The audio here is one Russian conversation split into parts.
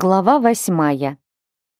Глава восьмая.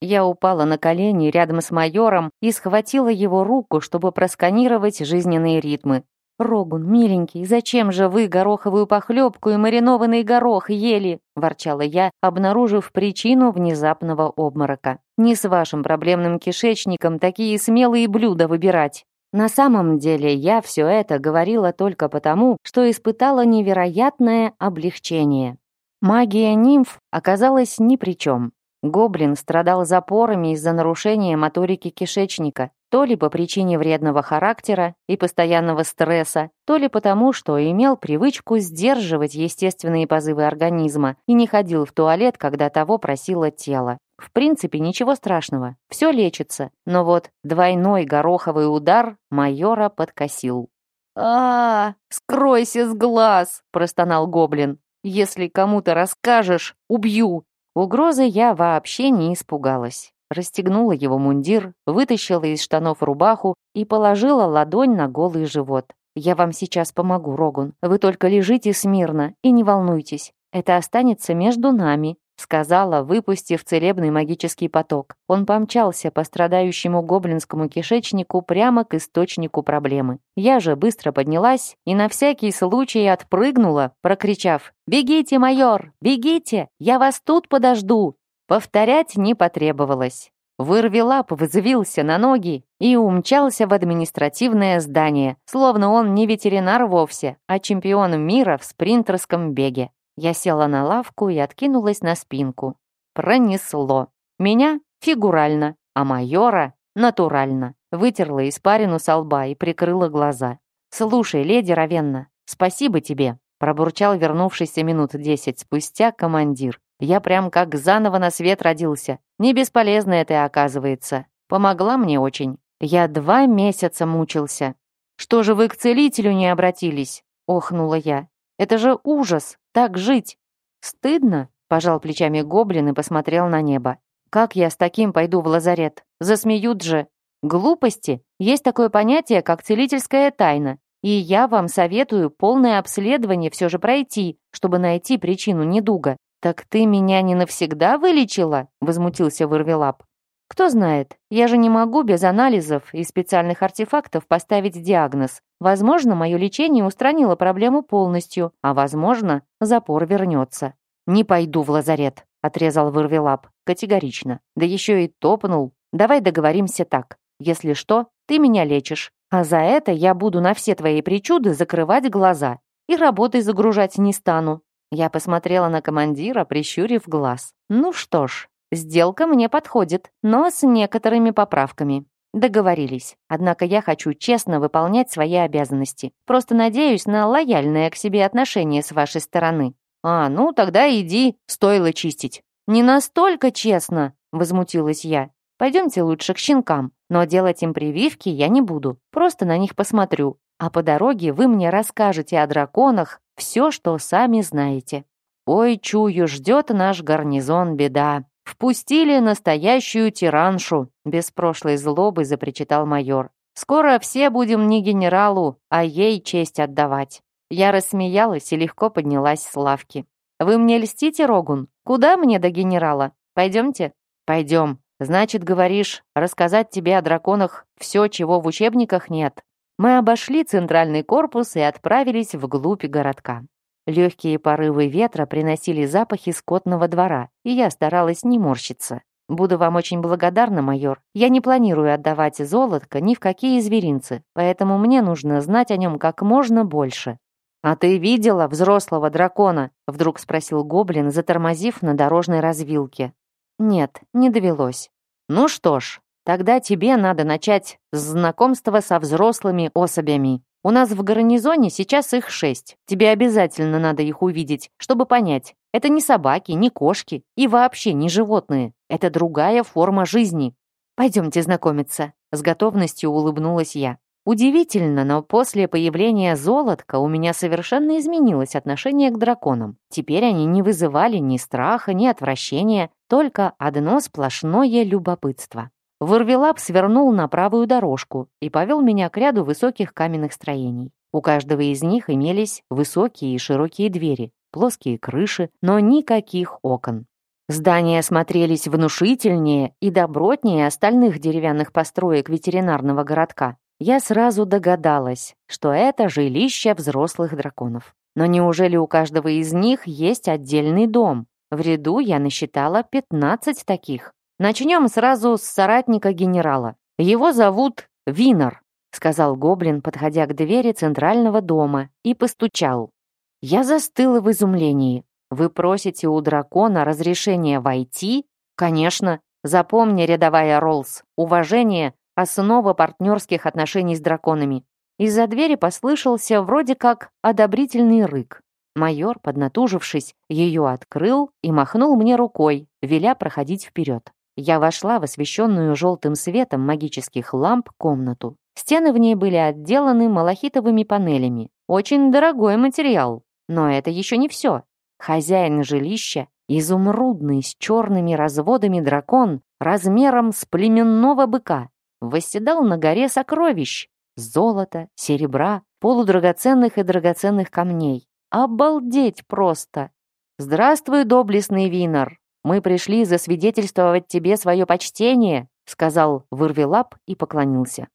Я упала на колени рядом с майором и схватила его руку, чтобы просканировать жизненные ритмы. «Рогун, миленький, зачем же вы гороховую похлебку и маринованный горох ели?» – ворчала я, обнаружив причину внезапного обморока. «Не с вашим проблемным кишечником такие смелые блюда выбирать». На самом деле я все это говорила только потому, что испытала невероятное облегчение. Магия нимф оказалась ни при чем. Гоблин страдал запорами из-за нарушения моторики кишечника, то ли по причине вредного характера и постоянного стресса, то ли потому, что имел привычку сдерживать естественные позывы организма и не ходил в туалет, когда того просило тело. В принципе, ничего страшного, все лечится, но вот двойной гороховый удар майора подкосил. а, -а, -а скройся с глаз!» – простонал гоблин. Если кому-то расскажешь, убью!» Угрозы я вообще не испугалась. Расстегнула его мундир, вытащила из штанов рубаху и положила ладонь на голый живот. «Я вам сейчас помогу, Рогун. Вы только лежите смирно и не волнуйтесь. Это останется между нами сказала, выпустив целебный магический поток. Он помчался по страдающему гоблинскому кишечнику прямо к источнику проблемы. Я же быстро поднялась и на всякий случай отпрыгнула, прокричав «Бегите, майор! Бегите! Я вас тут подожду!» Повторять не потребовалось. Вырви лап взвился на ноги и умчался в административное здание, словно он не ветеринар вовсе, а чемпион мира в спринтерском беге. Я села на лавку и откинулась на спинку. Пронесло. Меня фигурально, а майора натурально. Вытерла испарину со лба и прикрыла глаза. «Слушай, леди Равенна, спасибо тебе», пробурчал вернувшийся минут десять спустя командир. «Я прям как заново на свет родился. Не бесполезно это оказывается. Помогла мне очень. Я два месяца мучился. Что же вы к целителю не обратились?» охнула я. Это же ужас, так жить. Стыдно, пожал плечами гоблин и посмотрел на небо. Как я с таким пойду в лазарет? Засмеют же. Глупости. Есть такое понятие, как целительская тайна. И я вам советую полное обследование все же пройти, чтобы найти причину недуга. Так ты меня не навсегда вылечила? Возмутился Вырвелап. Кто знает, я же не могу без анализов и специальных артефактов поставить диагноз. Возможно, мое лечение устранило проблему полностью, а возможно, запор вернется. «Не пойду в лазарет», — отрезал Вырвелап категорично. Да еще и топнул. «Давай договоримся так. Если что, ты меня лечишь, а за это я буду на все твои причуды закрывать глаза и работой загружать не стану». Я посмотрела на командира, прищурив глаз. «Ну что ж, Сделка мне подходит, но с некоторыми поправками. Договорились. Однако я хочу честно выполнять свои обязанности. Просто надеюсь на лояльное к себе отношение с вашей стороны. А, ну тогда иди, стоило чистить. Не настолько честно, возмутилась я. Пойдемте лучше к щенкам, но делать им прививки я не буду. Просто на них посмотрю. А по дороге вы мне расскажете о драконах все, что сами знаете. Ой, чую, ждет наш гарнизон беда. «Впустили настоящую тираншу», — без прошлой злобы запричитал майор. «Скоро все будем не генералу, а ей честь отдавать». Я рассмеялась и легко поднялась с лавки. «Вы мне льстите, Рогун? Куда мне до генерала? Пойдемте?» «Пойдем. Значит, говоришь, рассказать тебе о драконах все, чего в учебниках нет». Мы обошли центральный корпус и отправились вглубь городка. Легкие порывы ветра приносили запахи скотного двора, и я старалась не морщиться. «Буду вам очень благодарна, майор. Я не планирую отдавать золотко ни в какие зверинцы, поэтому мне нужно знать о нем как можно больше». «А ты видела взрослого дракона?» — вдруг спросил гоблин, затормозив на дорожной развилке. «Нет, не довелось». «Ну что ж, тогда тебе надо начать с знакомства со взрослыми особями. У нас в гарнизоне сейчас их шесть. Тебе обязательно надо их увидеть, чтобы понять. Это не собаки, не кошки и вообще не животные. Это другая форма жизни. Пойдемте знакомиться. С готовностью улыбнулась я. Удивительно, но после появления золотка у меня совершенно изменилось отношение к драконам. Теперь они не вызывали ни страха, ни отвращения, только одно сплошное любопытство. Вырвелап свернул на правую дорожку и повел меня к ряду высоких каменных строений. У каждого из них имелись высокие и широкие двери, плоские крыши, но никаких окон. Здания смотрелись внушительнее и добротнее остальных деревянных построек ветеринарного городка. Я сразу догадалась, что это жилище взрослых драконов. Но неужели у каждого из них есть отдельный дом? В ряду я насчитала 15 таких. Начнем сразу с соратника генерала. Его зовут Винер, сказал гоблин, подходя к двери центрального дома, и постучал. Я застыла в изумлении. Вы просите у дракона разрешения войти? Конечно. Запомни, рядовая Роллс, уважение — основа партнерских отношений с драконами. Из-за двери послышался вроде как одобрительный рык. Майор, поднатужившись, ее открыл и махнул мне рукой, веля проходить вперед. Я вошла в освещенную желтым светом магических ламп комнату. Стены в ней были отделаны малахитовыми панелями. Очень дорогой материал. Но это еще не все. Хозяин жилища, изумрудный с черными разводами дракон, размером с племенного быка, восседал на горе сокровищ, золота, серебра, полудрагоценных и драгоценных камней. Обалдеть просто! «Здравствуй, доблестный Винор! Мы пришли засвидетельствовать тебе свое почтение», сказал Вырвелап и поклонился.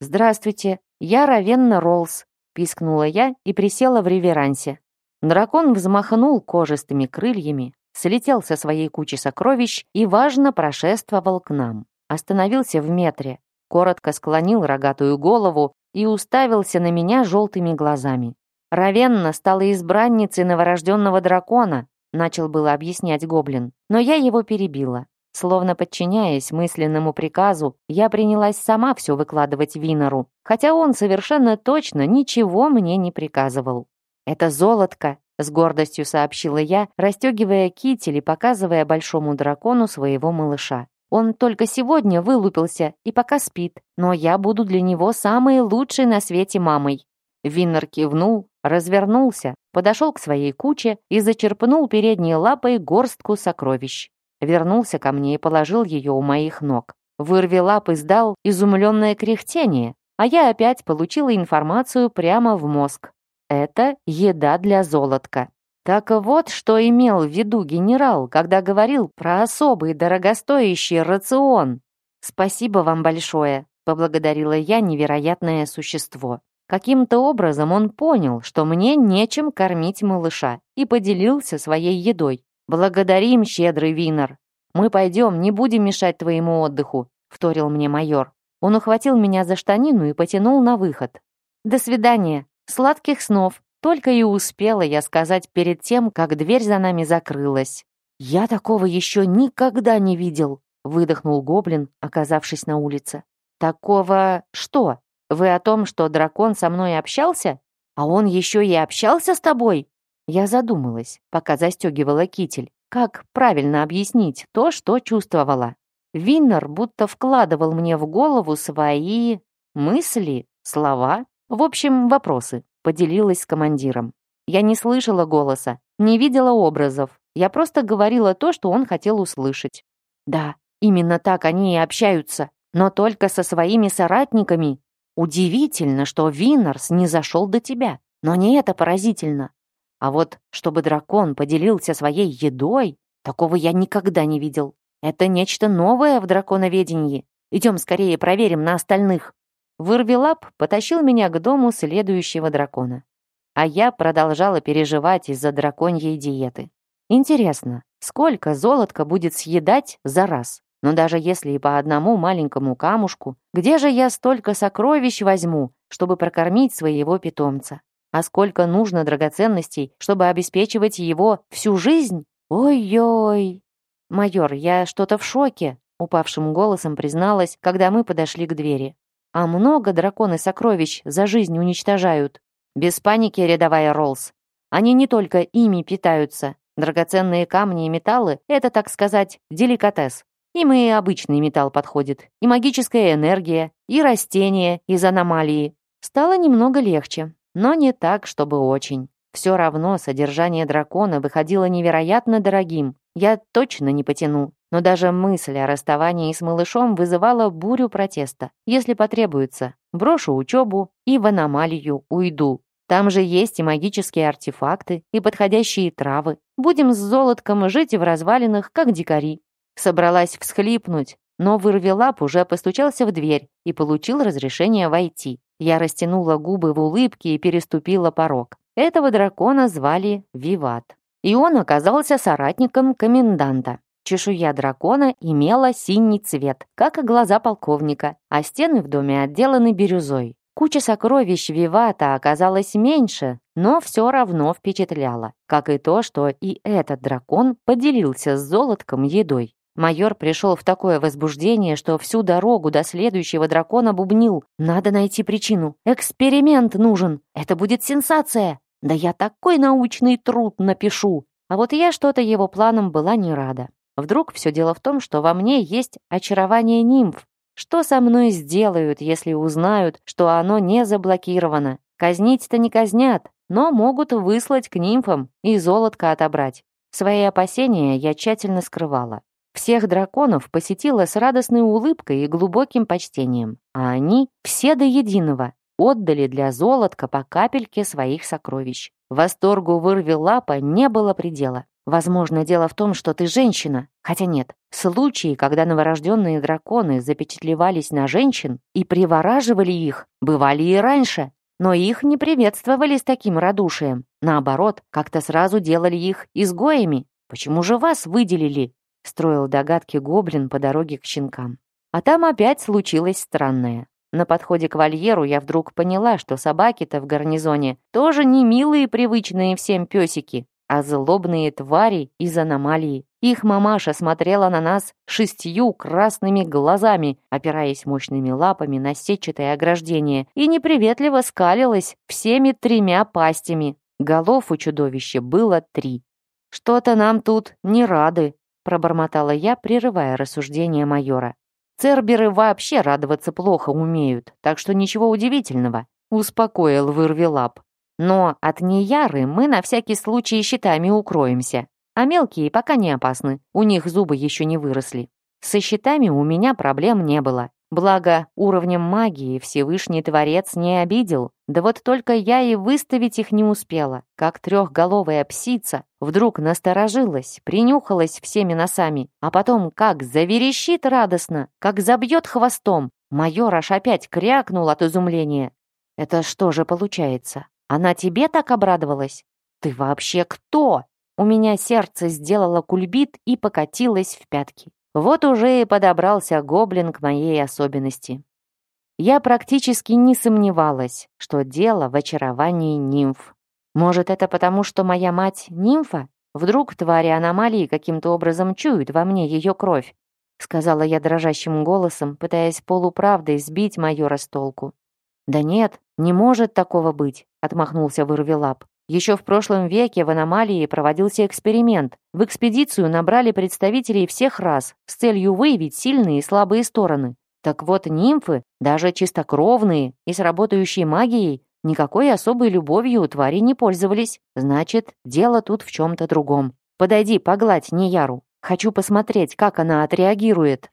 «Здравствуйте, я Равенна Роллс», пискнула я и присела в реверансе. Дракон взмахнул кожистыми крыльями, слетел со своей кучи сокровищ и, важно, прошествовал к нам. Остановился в метре, коротко склонил рогатую голову и уставился на меня желтыми глазами. Равенна стала избранницей новорожденного дракона, начал было объяснять гоблин, но я его перебила. Словно подчиняясь мысленному приказу, я принялась сама все выкладывать Винору, хотя он совершенно точно ничего мне не приказывал. «Это золотко», — с гордостью сообщила я, расстегивая китель и показывая большому дракону своего малыша. «Он только сегодня вылупился и пока спит, но я буду для него самой лучшей на свете мамой». Виннер кивнул, развернулся, подошел к своей куче и зачерпнул передней лапой горстку сокровищ. Вернулся ко мне и положил ее у моих ног. Вырви лап издал изумленное кряхтение, а я опять получила информацию прямо в мозг. Это еда для золотка. Так вот, что имел в виду генерал, когда говорил про особый дорогостоящий рацион. «Спасибо вам большое», — поблагодарила я невероятное существо. Каким-то образом он понял, что мне нечем кормить малыша, и поделился своей едой. «Благодарим, щедрый Винер. Мы пойдем, не будем мешать твоему отдыху», — вторил мне майор. Он ухватил меня за штанину и потянул на выход. «До свидания», Сладких снов. Только и успела я сказать перед тем, как дверь за нами закрылась. «Я такого еще никогда не видел», — выдохнул гоблин, оказавшись на улице. «Такого что? Вы о том, что дракон со мной общался? А он еще и общался с тобой?» Я задумалась, пока застегивала китель. Как правильно объяснить то, что чувствовала? Виннер будто вкладывал мне в голову свои мысли, слова. В общем, вопросы. Поделилась с командиром. Я не слышала голоса, не видела образов. Я просто говорила то, что он хотел услышать. Да, именно так они и общаются, но только со своими соратниками. Удивительно, что Виннерс не зашел до тебя. Но не это поразительно. А вот чтобы дракон поделился своей едой, такого я никогда не видел. Это нечто новое в драконоведении. Идем скорее проверим на остальных. Вырвелап потащил меня к дому следующего дракона. А я продолжала переживать из-за драконьей диеты. Интересно, сколько золотка будет съедать за раз? Но даже если и по одному маленькому камушку, где же я столько сокровищ возьму, чтобы прокормить своего питомца? А сколько нужно драгоценностей, чтобы обеспечивать его всю жизнь? Ой-ой! Майор, я что-то в шоке, упавшим голосом призналась, когда мы подошли к двери. А много драконы сокровищ за жизнь уничтожают. Без паники, рядовая Роллс. Они не только ими питаются. Драгоценные камни и металлы — это, так сказать, деликатес. Им и обычный металл подходит, и магическая энергия, и растения из аномалии. Стало немного легче, но не так, чтобы очень. Все равно содержание дракона выходило невероятно дорогим. Я точно не потяну. Но даже мысль о расставании с малышом вызывала бурю протеста. Если потребуется, брошу учебу и в аномалию уйду. Там же есть и магические артефакты, и подходящие травы. Будем с золотком жить в развалинах, как дикари». Собралась всхлипнуть, но вырвелап уже постучался в дверь и получил разрешение войти. Я растянула губы в улыбке и переступила порог. Этого дракона звали Виват. И он оказался соратником коменданта. Чешуя дракона имела синий цвет, как и глаза полковника, а стены в доме отделаны бирюзой. Куча сокровищ Вивата оказалась меньше, но все равно впечатляла, как и то, что и этот дракон поделился с золотком едой. Майор пришел в такое возбуждение, что всю дорогу до следующего дракона бубнил. «Надо найти причину. Эксперимент нужен. Это будет сенсация. Да я такой научный труд напишу». А вот я что-то его планам была не рада. Вдруг все дело в том, что во мне есть очарование нимф. Что со мной сделают, если узнают, что оно не заблокировано? Казнить-то не казнят, но могут выслать к нимфам и золотко отобрать. Свои опасения я тщательно скрывала. Всех драконов посетила с радостной улыбкой и глубоким почтением, а они все до единого отдали для золотка по капельке своих сокровищ. Восторгу вырви лапа не было предела. Возможно, дело в том, что ты женщина. Хотя нет, случаи, когда новорожденные драконы запечатлевались на женщин и привораживали их, бывали и раньше. Но их не приветствовали с таким радушием. Наоборот, как-то сразу делали их изгоями. Почему же вас выделили? Строил догадки гоблин по дороге к щенкам. А там опять случилось странное. На подходе к вольеру я вдруг поняла, что собаки-то в гарнизоне тоже не милые привычные всем песики, а злобные твари из аномалии. Их мамаша смотрела на нас шестью красными глазами, опираясь мощными лапами на сетчатое ограждение, и неприветливо скалилась всеми тремя пастями. Голов у чудовища было три. «Что-то нам тут не рады», пробормотала я, прерывая рассуждение майора. Церберы вообще радоваться плохо умеют, так что ничего удивительного, успокоил вырвелап. Но от неяры мы на всякий случай щитами укроемся, а мелкие пока не опасны, у них зубы еще не выросли. Со щитами у меня проблем не было. Благо, уровнем магии Всевышний Творец не обидел. Да вот только я и выставить их не успела, как трехголовая псица вдруг насторожилась, принюхалась всеми носами, а потом как заверещит радостно, как забьет хвостом. Майор аж опять крякнул от изумления. «Это что же получается? Она тебе так обрадовалась? Ты вообще кто?» У меня сердце сделало кульбит и покатилось в пятки. Вот уже и подобрался гоблин к моей особенности. Я практически не сомневалась, что дело в очаровании нимф. Может, это потому, что моя мать нимфа? Вдруг твари аномалии каким-то образом чуют во мне ее кровь? Сказала я дрожащим голосом, пытаясь полуправдой сбить майора с толку. «Да нет, не может такого быть», — отмахнулся вырвелап. Еще в прошлом веке в аномалии проводился эксперимент. В экспедицию набрали представителей всех рас с целью выявить сильные и слабые стороны. Так вот, нимфы, даже чистокровные и с работающей магией, никакой особой любовью у твари не пользовались. Значит, дело тут в чем-то другом. Подойди, погладь Неяру. Хочу посмотреть, как она отреагирует.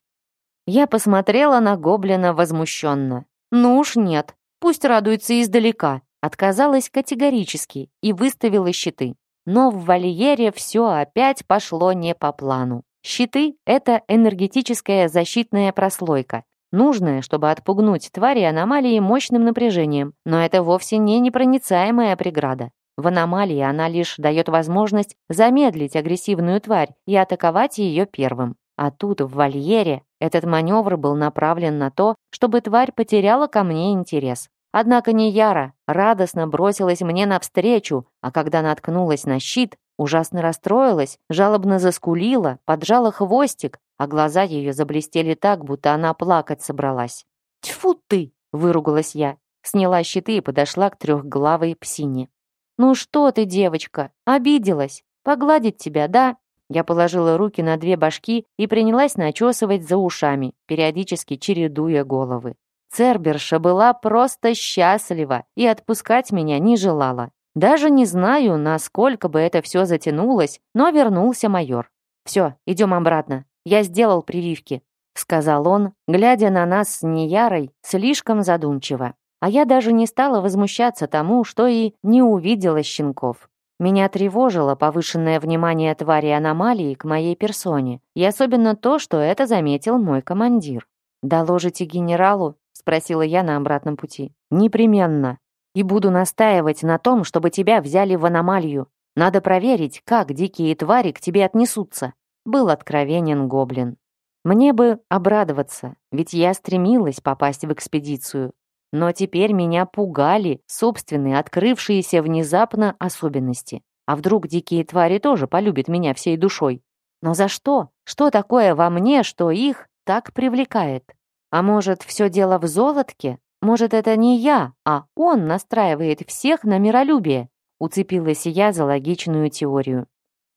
Я посмотрела на гоблина возмущенно. Ну уж нет, пусть радуется издалека. Отказалась категорически и выставила щиты. Но в вольере все опять пошло не по плану. Щиты — это энергетическая защитная прослойка, нужная, чтобы отпугнуть твари аномалии мощным напряжением, но это вовсе не непроницаемая преграда. В аномалии она лишь дает возможность замедлить агрессивную тварь и атаковать ее первым. А тут, в вольере, этот маневр был направлен на то, чтобы тварь потеряла ко мне интерес. Однако Нияра радостно бросилась мне навстречу, а когда наткнулась на щит, ужасно расстроилась, жалобно заскулила, поджала хвостик, а глаза ее заблестели так, будто она плакать собралась. «Тьфу ты!» — выругалась я, сняла щиты и подошла к трехглавой псине. «Ну что ты, девочка, обиделась? Погладить тебя, да?» Я положила руки на две башки и принялась начесывать за ушами, периодически чередуя головы. Церберша была просто счастлива и отпускать меня не желала. Даже не знаю, насколько бы это все затянулось, но вернулся майор. «Все, идем обратно. Я сделал прививки», — сказал он, глядя на нас с Неярой слишком задумчиво. А я даже не стала возмущаться тому, что и не увидела щенков. Меня тревожило повышенное внимание твари аномалии к моей персоне, и особенно то, что это заметил мой командир. «Доложите генералу?» — спросила я на обратном пути. «Непременно. И буду настаивать на том, чтобы тебя взяли в аномалию. Надо проверить, как дикие твари к тебе отнесутся», — был откровенен гоблин. Мне бы обрадоваться, ведь я стремилась попасть в экспедицию. Но теперь меня пугали собственные открывшиеся внезапно особенности. А вдруг дикие твари тоже полюбят меня всей душой? Но за что? Что такое во мне, что их так привлекает? А может, все дело в золотке? Может, это не я, а он настраивает всех на миролюбие? Уцепилась я за логичную теорию.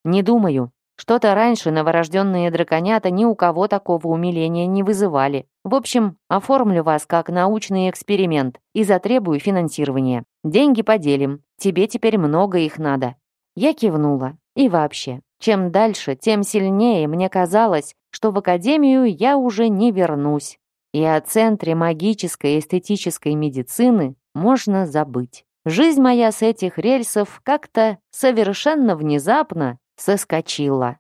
Не думаю. Что-то раньше новорожденные драконята ни у кого такого умиления не вызывали. В общем, оформлю вас как научный эксперимент и затребую финансирование. Деньги поделим. Тебе теперь много их надо». Я кивнула. И вообще, чем дальше, тем сильнее мне казалось, что в академию я уже не вернусь. И о центре магической и эстетической медицины можно забыть. Жизнь моя с этих рельсов как-то совершенно внезапно соскочила.